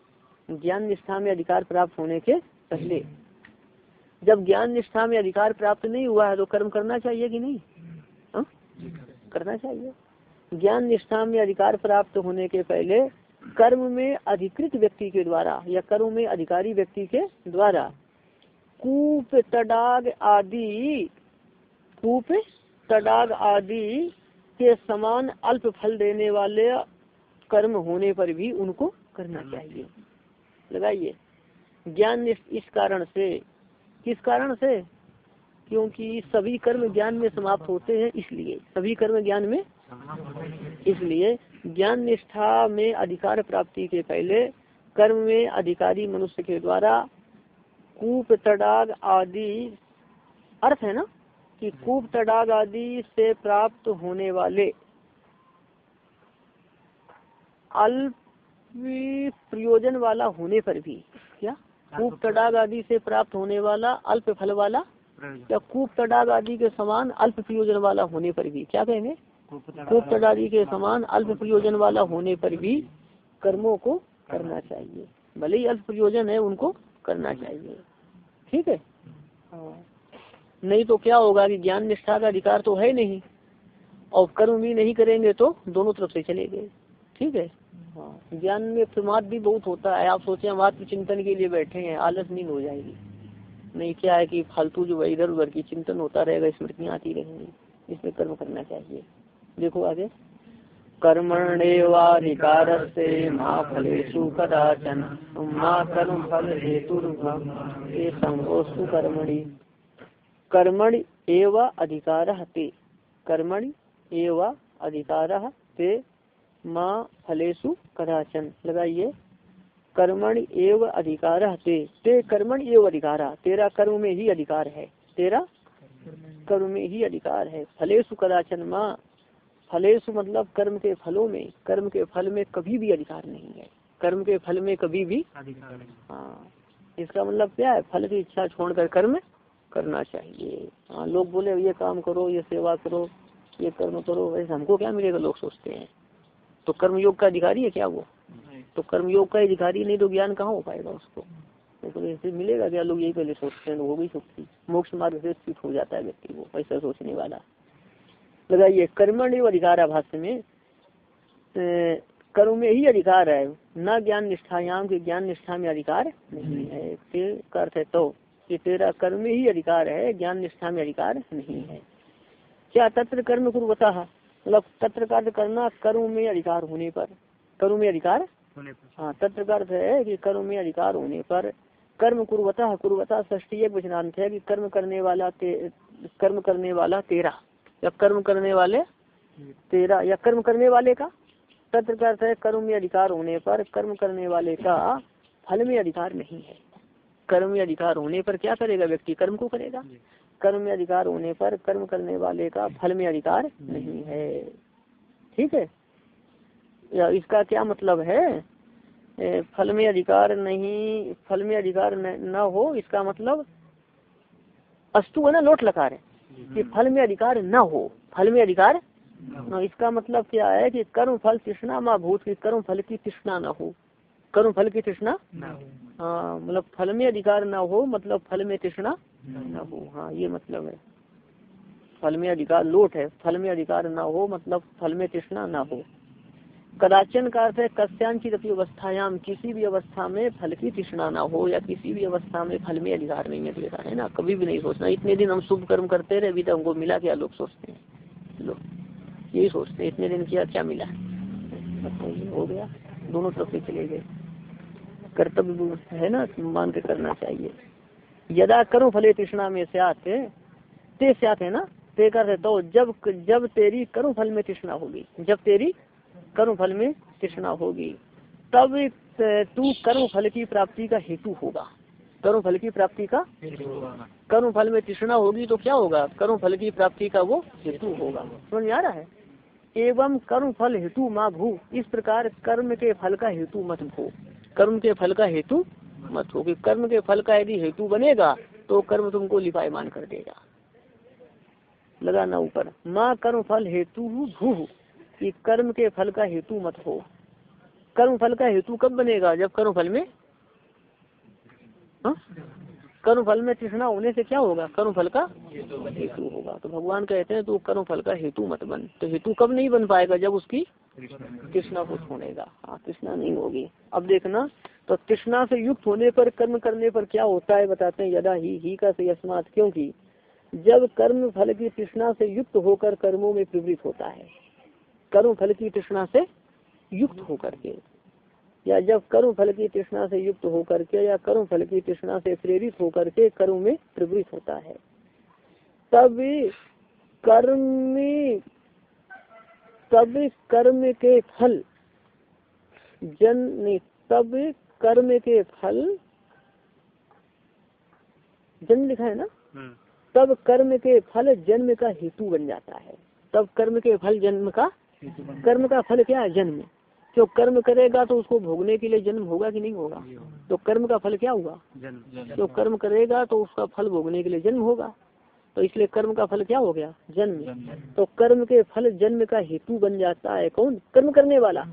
ज्ञान निष्ठा में अधिकार प्राप्त होने के पहले। जब ज्ञान निष्ठा में अधिकार प्राप्त नहीं हुआ है तो कर्म करना चाहिए कि नहीं? हा? करना चाहिए। ज्ञान निष्ठा में अधिकार प्राप्त होने के पहले कर्म में अधिकृत व्यक्ति के द्वारा या कर्म में अधिकारी व्यक्ति के द्वारा कूप, तडाग आदि कूप तडाग आदि के समान अल्प फल देने वाले कर्म होने पर भी उनको करना चाहिए। लगाइए। ज्ञान इस कारण से किस कारण से? क्योंकि सभी कर्म ज्ञान में समाप्त होते हैं इसलिए सभी कर्म ज्ञान में इसलिए ज्ञान निष्ठा में अधिकार प्राप्ति के पहले कर्म में अधिकारी मनुष्य के द्वारा कूप तडाग आदि अर्थ है ना? कि कूप तडाग आदि से प्राप्त होने वाले अल्प प्रयोजन वाला होने पर भी क्या? कूप तडाग आदि से प्राप्त होने वाला अल्प फल वाला या कूप तडाग आदि के समान अल्प प्रयोजन वाला होने पर भी क्या कहेंगे? कूप तडादी के समान अल्प प्रयोजन वाला होने पर भी कर्मों को करना चाहिए। भले ही अल्प प्रयोजन है उनको करना चाहिए। ठीक है? हाँ। नहीं तो क्या होगा कि ज्ञान निष्ठा का अधिकार तो है नहीं। और कर्म भी नहीं करेंगे तो दोनों तरफ़ से चले गए। ठीक है? हाँ। ज्ञान में प्रमाद भी बहुत होता है। आप सोचे, हम आत्मचिंतन के लिए बैठे हैं, आलस नींद हो जाएगी। नहीं, क्या है कि फालतू जो है इधर उधर की चिंतन होता रहेगा, स्मृतियाँ आती रहेंगी। इसमें कर्म करना चाहिए। देखो आगे। कर्मण्यवाधिकार से माँ फलेशु कदाचन, माँ कर्म फल हेतु कर्मणि। कर्मण एवं अधिकार ते। कर्मण एवं अधिकार ते माँ फलेशु कदाचन। लगाइए। कर्मण एव अधिकार ते। ते कर्मण एव अधिकार। तेरा कर्म में ही अधिकार है। तेरा कर्म में ही अधिकार है। फलेशु कदाचन माँ। फलेशु मतलब कर्म के फलों में। कर्म के फल में कभी भी अधिकार नहीं है। कर्म के फल में कभी भी अधिकार हाँ। इसका मतलब क्या है? फल की इच्छा छोड़कर कर्म करना चाहिए। हाँ लोग बोले ये काम करो ये सेवा करो ये कर्म करो वैसे हमको क्या मिलेगा? लोग सोचते हैं। तो कर्म योग का अधिकारी है क्या वो? तो कर्म योग का अधिकारी नहीं तो ज्ञान कहाँ हो पाएगा उसको? तो ऐसे मिलेगा क्या? लोग यही पहले सोचते हैं वो भी सोचती मोक्ष मार्ग से स्थित हो जाता है व्यक्ति को ऐसा सोचने वाला। लगाइए कर्मण अधिकार भाष्य में। कर्म में ही अधिकार है। न ज्ञान निष्ठायाम के ज्ञान निष्ठा में अधिकार नहीं है। अर्थ है तो। कि तेरा कर्म में ही अधिकार है ज्ञान निष्ठा में अधिकार नहीं है। क्या तत्र कर्म कुरता मतलब तत्र कार्य करना कर्म में अधिकार होने पर। कर्म में अधिकार? हाँ तत्र का अर्थ है कि कर्म में अधिकार होने पर। कर्म कुरवता कुरवता ष्टी एक वचनांत है कि कर्म करने वाला कर्म करने वाला तेरा। या कर्म करने वाले तेरा। या कर्म करने वाले का? तत्र का अर्थ है कर्म में अधिकार होने पर कर्म करने वाले का फल में अधिकार नहीं है। कर्म में अधिकार होने पर क्या करेगा व्यक्ति? कर्म को करेगा। कर्म में अधिकार होने पर कर्म करने वाले का फल में अधिकार नहीं है। ठीक है? या इसका क्या मतलब है? फल में अधिकार नहीं फल में अधिकार न, हो इसका मतलब अस्तु है ना लोट लकार है। कि फल में अधिकार न हो फल में अधिकार इसका मतलब क्या है कि कर्म फल तृष्णा माँ भूत की कर्म फल की तृष्णा न हो। कर्म फल की तृष्णा? हाँ। मतलब फल में अधिकार ना हो मतलब फल में तृष्णा न। हो। हाँ ये मतलब है। फल में अधिकार लोट है। फल में अधिकार ना हो मतलब फल में तृष्णा न हो। कदाचन का अर्थ है कस्यांचित अवस्थायाम किसी भी अवस्था में फल की तृष्णा ना हो या किसी भी अवस्था में फल में अधिकार नहीं है तेरा है ना? कभी भी नहीं सोचना। इतने दिन हम शुभ कर्म करते रहे अभी तक हमको मिला क्या? लोग सोचते हैं। लोग यही सोचते हैं इतने दिन किया क्या मिला? हो गया। दोनों तरफ़ से चले गए। कर्तव्य है ना मान के करना चाहिए। यदा करो फले तृष्णा में से ते है ना, ते कर तो जब जब तेरी कर्म फल में तृष्णा होगी, जब तेरी कर्म फल में तृष्णा होगी, तब तू कर्म फल की प्राप्ति का हेतु होगा। कर्म फल की प्राप्ति का कर्म फल में तृष्णा होगी तो क्या होगा? कर्म फल की प्राप्ति का वो हेतु होगा। समझ में आ रहा है? एवं कर्म फल हेतु माँ भू, इस प्रकार कर्म के फल का हेतु मत भू। कर्म के फल का हेतु मत हो कि कर्म के फल का यदि हेतु बनेगा तो कर्म तुमको लिपायमान कर देगा। लगाना ऊपर। माँ कर्म फल हेतु भू, कि कर्म के फल का हेतु मत हो। कर्म फल का हेतु कब बनेगा? जब कर्म फल में? हाँ? कर्म फल में तृष्णा होने से क्या होगा? कर्म फल का हेतु होगा। तो भगवान कहते हैं तो कर्म फल का हेतु मत बन। तो हेतु कब नहीं बन पाएगा? जब उसकी तृष्णा कुछ होनेगा हाँ तृष्णा नहीं होगी। अब देखना तो तृष्णा से युक्त होने पर, कर्म करने पर क्या होता है बताते हैं, यदा ही ही का से क्योंकि जब कर्म फल की तृष्णा से युक्त होकर कर्मों में प्रवृत्त होता है, कर्म फल की तृष्णा से युक्त होकर के, या जब कर्म फल की तृष्णा से युक्त होकर के, या कर्म फल की तृष्णा से प्रेरित होकर के कर्म में प्रवृत्त होता है, तब कर्म तब कर्म के फल। जन तब कर्म के फल। जन्म लिखा है ना? हम्म। तब कर्म के फल जन्म का हेतु बन जाता है। तब कर्म के फल जन्म का कर्म का फल क्या है? जन्म। जो कर्म करेगा तो उसको भोगने के लिए जन्म होगा कि नहीं होगा? तो कर्म का फल क्या हुआ? जो कर्म करेगा तो उसका फल भोगने के लिए जन्म होगा। तो इसलिए कर्म का फल क्या हो गया? जन्म। तो कर्म के फल जन्म का हेतु बन जाता है। कौन? कर्म करने वाला।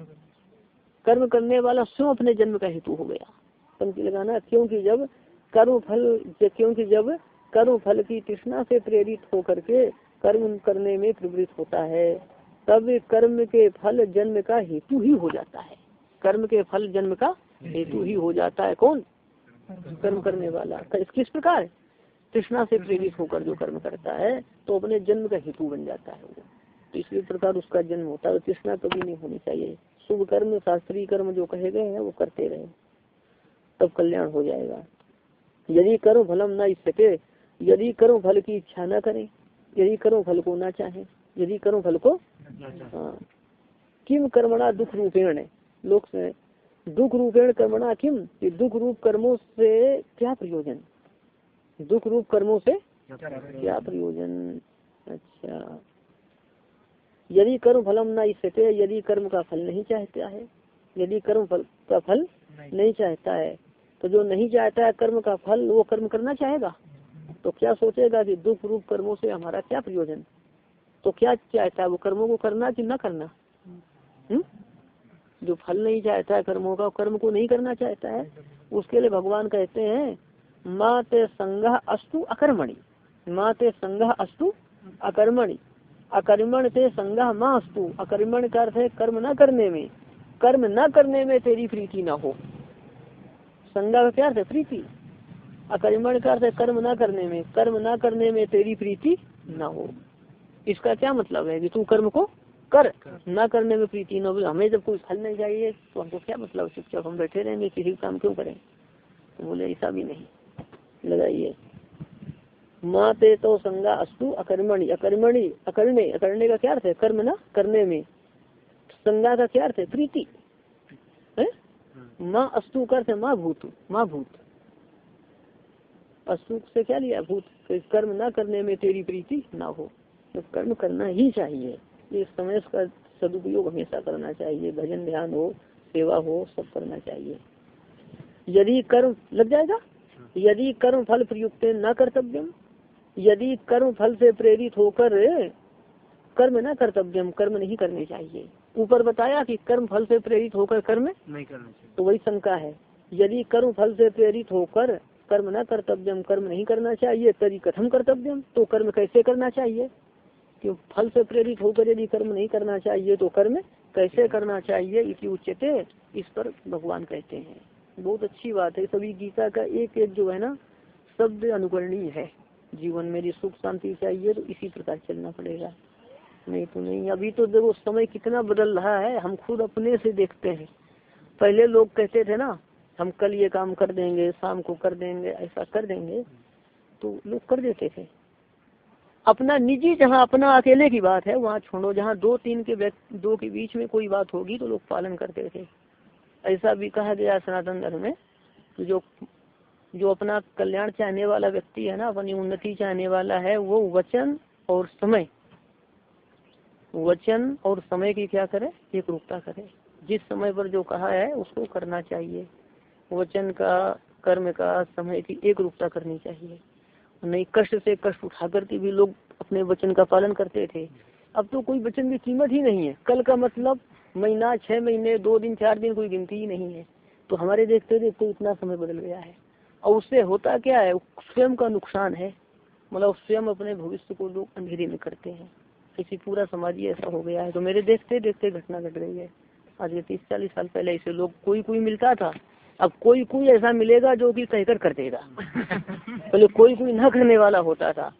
कर्म करने वाला। स्वयं अपने जन्म का हेतु हो गया। पंक्ति लगाना क्योंकि जब कर्म फल क्योंकि जब कर्म फल की तृष्णा से प्रेरित होकर के कर्म करने में प्रवृत्त होता है तब कर्म के फल जन्म का हेतु ही हो जाता है। कर्म के फल जन्म का हेतु ही हो जाता है। कौन? कर्म करने वाला। किस प्रकार? तृष्णा से प्रेरित होकर जो कर्म करता है तो अपने जन्म का हेतु बन जाता है वो। तो इसी प्रकार उसका जन्म होता है तृष्णा कभी नहीं होनी चाहिए। शुभ कर्म शास्त्रीय कर्म जो कहे गए हैं वो करते रहे। तब कल्याण हो जाएगा। यदि कर्म फलम न सके यदि कर्म फल की इच्छा न करें यदि कर्म फल को ना चाहे यदि कर्म फल को हाँ। किम कर्मणा दुख रूपेण? लोक से दुख रूपेण कर्मणा किम? दुख रूप कर्मों से क्या प्रयोजन? दुख रूप कर्मों से क्या प्रयोजन। अच्छा। यदि कर्म फलम न इससे यदि कर्म का फल नहीं चाहता है यदि कर्म फल का फल नहीं। चाहता है तो जो नहीं चाहता है कर्म का फल वो कर्म करना चाहेगा? तो क्या सोचेगा कि दुख रूप कर्मों से हमारा क्या प्रयोजन? तो क्या चाहता है वो कर्मों को करना कि न करना? हुँ? जो फल नहीं चाहता है कर्मों का कर्म को नहीं करना चाहता है उसके लिए भगवान कहते हैं मात संग अस्तु अकर्मणि। मात संग अस्तु अकर्मणि। अकर्मण से संग माँ अस्तु। अकर्मण का अर्थ है कर्म न करने में। कर्म न करने में तेरी प्रीति न हो। संगा का क्या अर्थ है? प्रीति। अकर्मण का अर्थ है कर्म न करने में। कर्म न करने में तेरी प्रीति न हो। इसका क्या मतलब है? कि तू कर्म को कर। न करने में प्रीति न हमें जब कोई फल नहीं चाहिए तो हमको क्या मतलब? चुपचाप हम बैठे रहेंगे, किसी काम क्यों करें? तो बोले, ऐसा भी नहीं। लगाइए। माते तो संगा अस्तु अकर्मणि। अकर्मणि, अकरणे अकरणे का क्या अर्थ है? कर्म ना? करने में। संगा का क्या अर्थ है? प्रीति। है? माँ अस्तु कर माँ भूत। माँ भूत। अस्तु से क्या लिया? भूत। कर्म ना करने में तेरी प्रीति ना हो। तो कर्म करना ही चाहिए। इस समय का सदुपयोग हमेशा करना चाहिए। भजन, ध्यान हो, सेवा हो, सब करना चाहिए। यदि कर्म लग जाएगा यदि कर्म फल प्रयुक्त न कर्तव्यम यदि कर्म फल से प्रेरित होकर कर्म न कर्तव्यम कर्म नहीं करने चाहिए। ऊपर बताया कि कर्म फल से प्रेरित होकर कर्म नहीं करना चाहिए। तो वही शंका है। यदि कर्म फल से प्रेरित होकर कर्म न कर्तव्यम कर्म नहीं करना चाहिए तरी कथम कर्तव्यम तो कर्म कैसे करना चाहिए? कि फल से प्रेरित होकर यदि कर्म नहीं करना चाहिए तो कर्म कैसे करना चाहिए इसी उच्चते इस पर भगवान कहते हैं। बहुत अच्छी बात है। सभी गीता का एक एक जो है ना, शब्द अनुकरणीय है। जीवन में सुख, शांति चाहिए तो इसी प्रकार चलना पड़ेगा। नहीं तो नहीं। अभी तो देखो, समय कितना बदल रहा है। हम खुद अपने से देखते हैं। पहले लोग कहते थे ना, हम कल ये काम कर देंगे, शाम को कर देंगे, ऐसा कर देंगे तो लोग कर देते थे। अपना निजी जहाँ, अपना अकेले की बात है, वहाँ छोड़ो। जहाँ दो तीन के दो के बीच में कोई बात होगी तो लोग पालन करते थे। ऐसा भी कहा गया सनातन धर्म में जो जो अपना कल्याण चाहने वाला व्यक्ति है ना, अपनी उन्नति चाहने वाला है, वो वचन और समय, वचन और समय की क्या करे? एक रूपता करे। जिस समय पर जो कहा है, उसको करना चाहिए। वचन का, कर्म का, समय की एक रूपता करनी चाहिए। नहीं, कष्ट से कष्ट उठा करके भी लोग अपने वचन का पालन करते थे। अब तो कोई वचन की कीमत ही नहीं है। कल का मतलब महीना छह महीने दो दिन चार दिन कोई गिनती ही नहीं है। तो हमारे देखते देखते इतना समय बदल गया है। और उससे होता क्या है? स्वयं का नुकसान है। मतलब स्वयं अपने भविष्य को लोग अंधेरे में करते हैं। किसी पूरा समाज ही ऐसा हो गया है। तो मेरे देखते देखते घटना घट गई है। आज के तीस चालीस साल पहले ऐसे लोग कोई कोई मिलता था। अब कोई कोई ऐसा मिलेगा जो कि कहकर कर देगा। पहले कोई कोई न करने वाला होता था।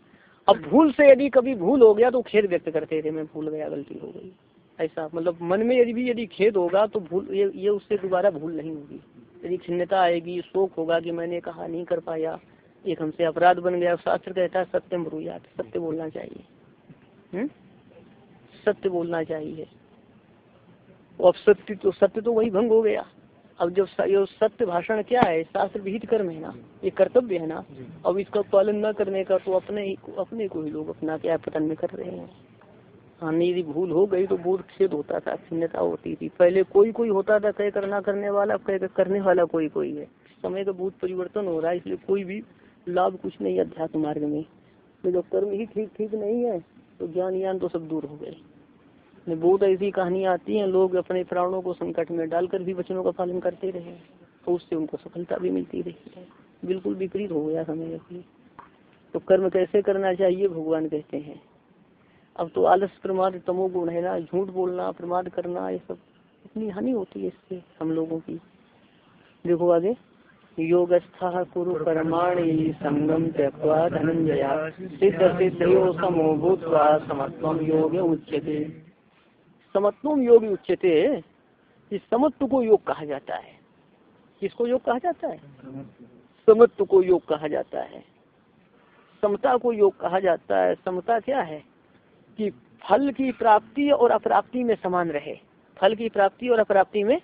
अब भूल से यदि कभी भूल हो गया तो खेद व्यक्त करते थे मैं भूल गया गलती हो गई। ऐसा मतलब मन में यदि भी यदि खेद होगा तो भूल ये ये उससे दोबारा भूल नहीं होगी। यदि खिन्नता आएगी शोक होगा कि मैंने कहा नहीं कर पाया एक हमसे अपराध बन गया शास्त्र कहता है सत्य मरुयात सत्य बोलना चाहिए। हम्म? सत्य बोलना चाहिए। अब सत्य तो सत्य तो वही भंग हो गया। अब जब ये सत्य भाषण क्या है? शास्त्र विहित कर्म है ना? ये कर्तव्य है ना? अब इसका पालन न करने का तो अपने ही अपने को ही लोग अपना क्या पतन में कर रहे हैं। हाँ यदि भूल हो गई तो बहुत खेद होता था खिन्नता होती थी। पहले कोई कोई होता था, कह करना करने वाला, कह करने वाला कोई कोई है। समय का बहुत परिवर्तन हो रहा है, इसलिए कोई भी लाभ कुछ नहीं अध्यात्म मार्ग में। तो जब कर्म ही ठीक ठीक नहीं है तो ज्ञान ज्ञान तो सब दूर हो गए। बहुत ऐसी कहानियाँ आती हैं, लोग अपने प्राणों को संकट में डालकर भी वचनों का पालन करते रहे तो उससे उनको सफलता भी मिलती रही है। बिल्कुल विपरीत हो गया समय तो कर्म कैसे करना चाहिए, भगवान कहते हैं। अब तो आलस प्रमाद, तमोगुण है ना, झूठ बोलना, प्रमाद करना, ये सब इतनी हानि होती है इससे हम लोगों की। देखो आगे। योगस्था कुरु कर्माणि संगम त्यक्वा धनंजया सिद्ध सिद्ध समो भूतवा समत्व योग उच्चते समत्वम योग उच्चते इस समत्व को योग कहा जाता है। किसको योग कहा जाता है? समत्व को योग कहा जाता है। समता को योग कहा जाता है। समता क्या है? कि फल की प्राप्ति और अप्राप्ति में समान रहे। फल की प्राप्ति और अप्राप्ति में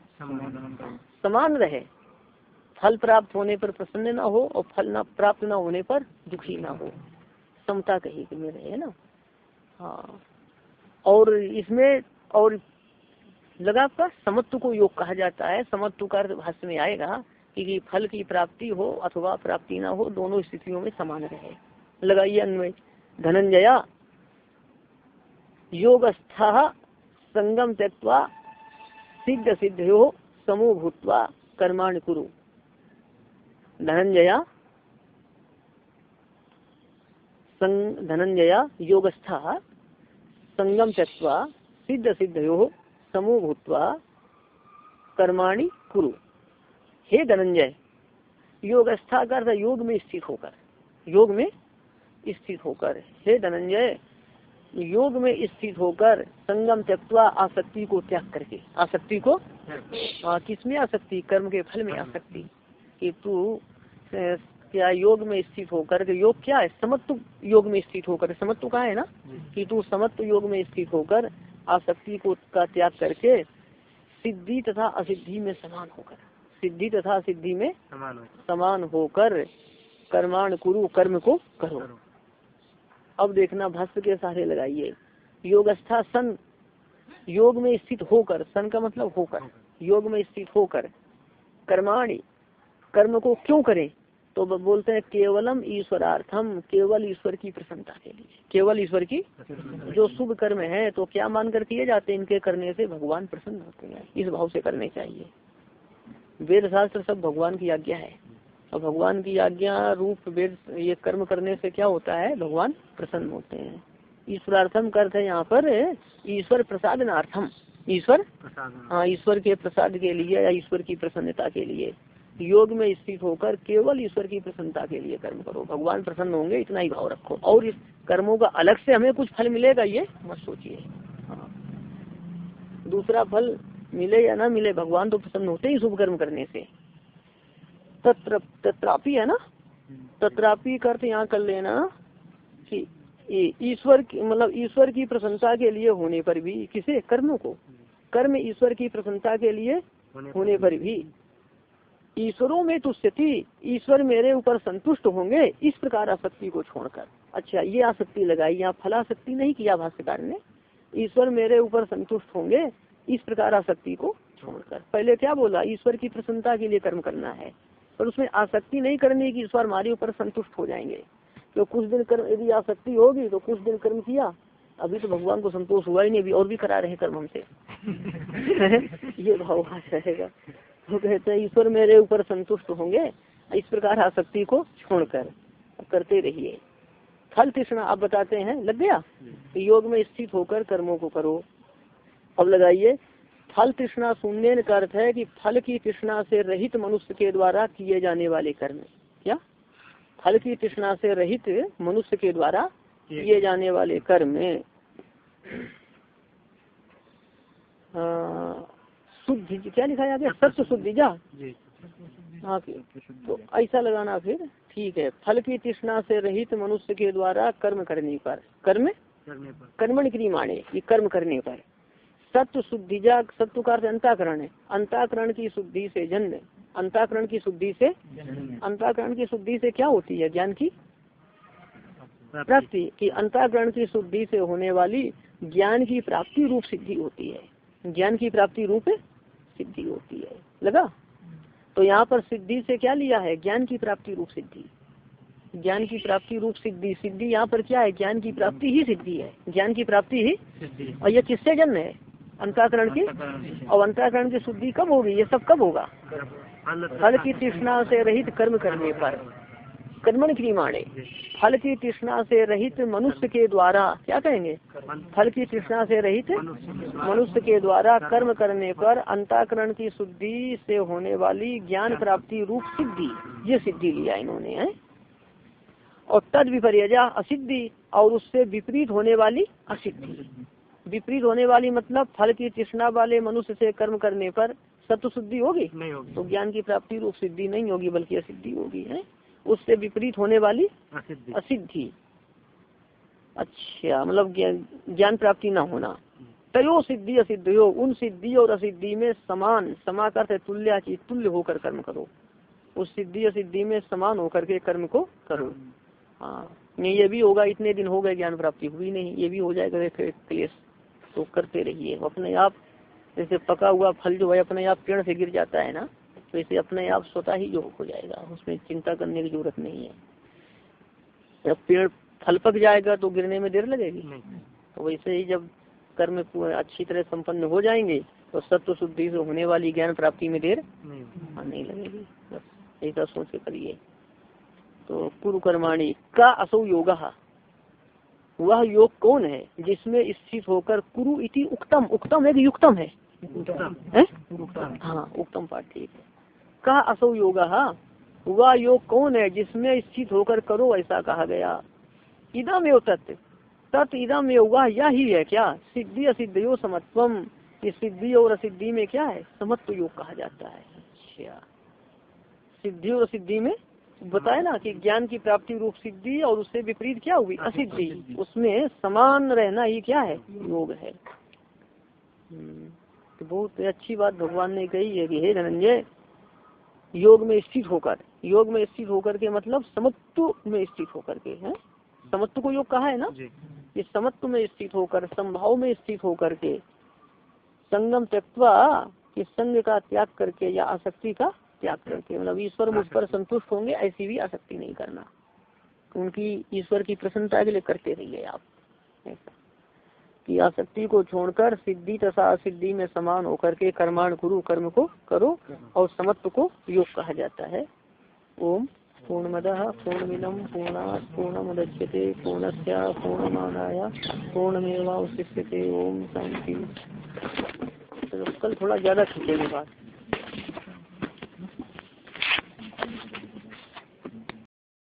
समान रहे। फल प्राप्त होने पर प्रसन्न ना हो और फल ना प्राप्त ना होने पर दुखी ना हो। समता कही में रहे ना? हाँ। और इसमें, और लगा आपका, समत्व को योग कहा जाता है। समत्व का भाष्य में आएगा कि फल की प्राप्ति हो अथवा प्राप्ति ना हो, दोनों स्थितियों में समान रहे। लगाइए अन्वय। धनंजया योगस्था संगम त्यक्वा सिद्ध सिद्ध हो समूह भूतवा कर्माण कुरु। धनंजया धनंजया योगस्था संगम त्यक्वा सिद्ध सिद्ध यो समूह भूतवा कर्माणि कुरु। हे धनंजय योगस्था कर योग में स्थित होकर, योग में स्थित होकर, हे धनंजय योग में स्थित होकर संगम त्यक्वा आसक्ति को त्याग करके। आसक्ति को? किसमें आसक्ति? कर्म के फल में आसक्ति। कि तू क्या योग में स्थित होकर योग क्या है? समत्व योग में स्थित होकर। समत्व कहा है ना? कि तू समत्व योग में स्थित होकर आसक्ति को का त्याग करके सिद्धि तथा असिद्धि में समान होकर। सिद्धि तथा सिद्धि में समान होकर। कर्माण कुरु कर्म को करो। अब देखना भस्त के सहारे लगाइए। योगस्था सन। योग में स्थित होकर, सन का मतलब होकर, योग में स्थित होकर। कर्माणी, कर्म को क्यों करें? तो बोलते हैं केवलम ईश्वरार्थम, केवल ईश्वर की प्रसन्नता के लिए। केवल ईश्वर की? जो शुभ कर्म है तो क्या मानकर किए जाते हैं? इनके करने से भगवान प्रसन्न होते हैं। इस भाव से करने चाहिए। वेद शास्त्र सब भगवान की आज्ञा है। और भगवान की आज्ञा रूप वेद ये कर्म करने से क्या होता है? भगवान प्रसन्न होते हैं। ईश्वरार्थम अर्थ है यहाँ पर ईश्वर प्रसाद नार्थम ईश्वर हाँ ईश्वर के प्रसाद के लिए या ईश्वर की प्रसन्नता के लिए। योग में स्थित होकर केवल ईश्वर की प्रसन्नता के लिए कर्म करो। भगवान प्रसन्न होंगे इतना ही भाव रखो। और इस कर्मों का अलग से हमें कुछ फल मिलेगा ये मत सोचिए। हाँ। दूसरा फल मिले या ना मिले भगवान तो प्रसन्न होते ही शुभ कर्म करने से। तत्र तत्रापि है ना? तत्रापि अर्थ यहाँ कर लेना कि ईश्वर की मतलब ईश्वर की प्रशंसा के लिए होने पर भी किसे? कर्मों को। कर्म ईश्वर की प्रशंसा के लिए होने पर भी। ईश्वरों में तुष्यति ईश्वर मेरे ऊपर संतुष्ट होंगे इस प्रकार आसक्ति को छोड़कर। अच्छा ये आसक्ति लगाई यहाँ फलाशक्ति नहीं किया भाष्यकार ने। ईश्वर मेरे ऊपर संतुष्ट होंगे इस प्रकार आसक्ति को छोड़कर। पहले क्या बोला? ईश्वर की प्रसन्नता के लिए कर्म करना है। पर उसमें आसक्ति नहीं करने की ईश्वर हमारे ऊपर संतुष्ट हो जाएँगे। तो कुछ दिन कर्म यदि आसक्ति होगी तो कुछ दिन कर्म किया अभी तो भगवान को संतोष हुआ ही नहीं अभी और भी करा रहे कर्म हमसे। ये भाव रहेगा। तो कहते हैं ईश्वर मेरे ऊपर संतुष्ट होंगे इस प्रकार आसक्ति को छोड़कर करते रहिए। फल तृष्णा आप बताते हैं लग गया? तो योग में स्थित होकर कर्मों को करो। अब लगाइए फल तृष्णा सुनने का अर्थ है कि फल की तृष्णा से रहित मनुष्य के द्वारा किए जाने वाले कर्म। क्या? फल की तृष्णा से रहित मनुष्य के द्वारा किए जाने वाले कर्म। शुद्धि क्या लिखा गया सत्य शुद्धि जा। हाँ तो ऐसा लगाना फिर। ठीक है। फल की तृष्णा से रहित मनुष्य के द्वारा कर्म करने पर। कर्म? कर्मण क्री माने ये कर्म करने पर। सत्व शुद्धिजा सत्व का अंताकरण है। अंताकरण की शुद्धि से जन्म अंताकरण की शुद्धि से अंताकरण की शुद्धि से क्या होती है? ज्ञान की? प्राप्ति। की अंताकरण की शुद्धि से होने वाली ज्ञान की प्राप्ति रूप सिद्धि होती है। ज्ञान की प्राप्ति रूप सिद्धि होती है। लगा? तो यहाँ पर सिद्धि से क्या लिया है? ज्ञान की प्राप्ति रूप सिद्धि। ज्ञान की प्राप्ति रूप सिद्धि। सिद्धि यहाँ पर क्या है? ज्ञान की प्राप्ति ही सिद्धि है। ज्ञान की प्राप्ति ही और यह किससे जन्म है? अंताकरण की? और अंताकरण की शुद्धि कब होगी? ये सब कब होगा? फल की तृष्णा से रहित कर्म करने पर। कर्मण क्रियमाणे फल की तृष्णा से रहित मनुष्य के द्वारा क्या कहेंगे? फल की तृष्णा से रहित मनुष्य के द्वारा कर्म करने पर अंताकरण की शुद्धि से होने वाली ज्ञान प्राप्ति रूप सिद्धि। ये सिद्धि लिया इन्होंने, है? और तद विपर्यजा असिद्धि और उससे विपरीत होने वाली असिद्धि। विपरीत होने वाली मतलब फल की तृष्णा वाले मनुष्य से कर्म करने पर सत्य शुद्धि होगी? नहीं होगी। तो ज्ञान की प्राप्ति रूप सिद्धि नहीं होगी बल्कि असिद्धि होगी है? उससे विपरीत होने वाली असिद्धि। अच्छा मतलब ज्ञान प्राप्ति न होना। तयो सिद्धि असिद्धि हो उन सिद्धि और असिद्धि में समान समाकर से तुल्य की तुल्य होकर कर्म करो। उस सिद्धि असिद्धि में समान होकर के कर्म को करो। हाँ नहीं ये भी होगा इतने दिन हो गए ज्ञान प्राप्ति हुई नहीं ये भी हो जाएगा क्लेश। तो करते रहिए। अपने आप जैसे पका हुआ फल जो है अपने आप पेड़ से गिर जाता है ना तो इसे अपने आप स्वतः ही जो हो जाएगा। उसमें चिंता करने की ज़रूरत नहीं है। जब पेड़ फल पक जाएगा तो गिरने में देर लगेगी। तो वैसे ही जब कर्म अच्छी तरह संपन्न हो जाएँगे तो सत्व शुद्धि से होने वाली ज्ञान प्राप्ति में देर नहीं, नहीं लगेगी। बस ऐसा सोच के करिए। तो कुरु कर्माणी का असो योग। वह योग कौन है जिसमें स्थित होकर कुरु इति उक्तम? उक्तम है कि युक्तम है? है? हाँ उत्तम पाठ ठीक है। कहा असो योग वह योग कौन है जिसमें स्थित होकर करो ऐसा कहा गया? इदम एव तत्व तत् इदम एव वह यह ही है क्या? सिद्धि असिद्धयो समत्वम। इस सिद्धि और असिद्धि में क्या है? समत्व योग कहा जाता है। अच्छा। सिद्धि और सिद्धि में बताया ना कि ज्ञान की प्राप्ति रूप सिद्धि और उससे विपरीत क्या हुई? असिद्धि। उसमें समान रहना ही क्या है? योग है। हम्म, तो बहुत अच्छी बात भगवान ने कही है कि हे धनंजय योग में स्थित होकर योग में स्थित होकर के मतलब समत्व में स्थित होकर के है? समत्व को योग कहा है ना? ये समत्व में स्थित होकर संभाव में स्थित होकर के संगम त्यक्वा कि संग का त्याग करके या आसक्ति का त्याग करके। मतलब ईश्वर मुझ पर संतुष्ट होंगे, ऐसी भी आसक्ति नहीं करना। उनकी ईश्वर की प्रसन्नता के लिए करते रहिए आप। कि आसक्ति को छोड़कर सिद्धि तथा सिद्धि में समान होकर के कर्माण गुरु कर्म को करो और समत्व को योग कहा जाता है। ओम पूर्णमद पूर्णमिदम पूर्णा पूर्णमुदच्यते, पूर्णस्य पूर्णमादाय, पूर्णमेवावशिष्यते। ओम शांति। कल थोड़ा ज़्यादा खींचेगी बात।